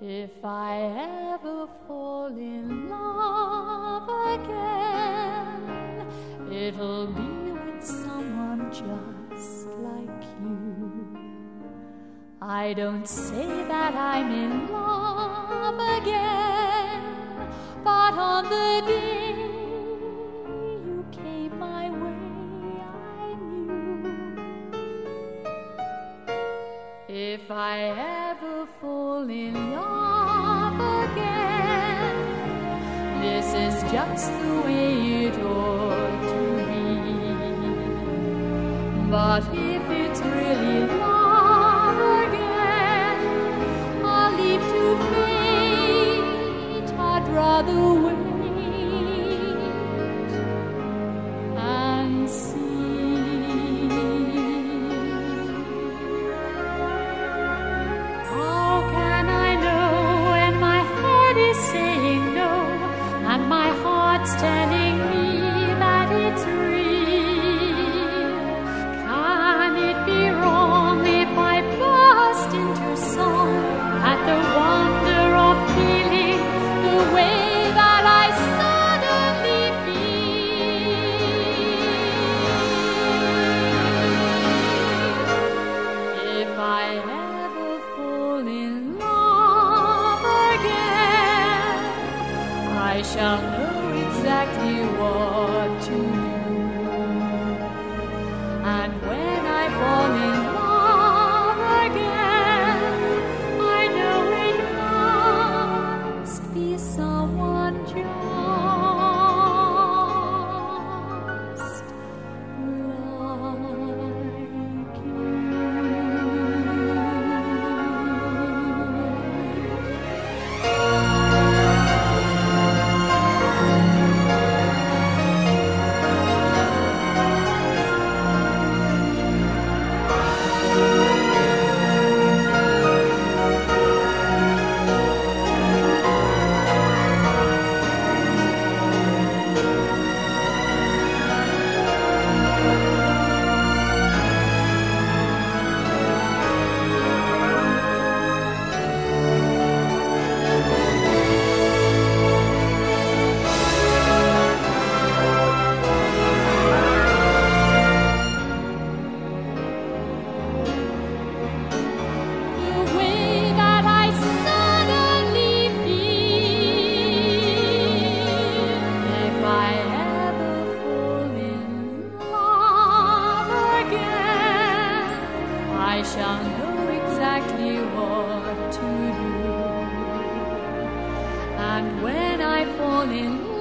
If I ever fall in love again, it'll be with someone just like you. I don't say that I'm in love again, but on the day you came my way, I knew. If I ever fall in love again, this is just the way it ought to be. But if it's really love And when I fall in love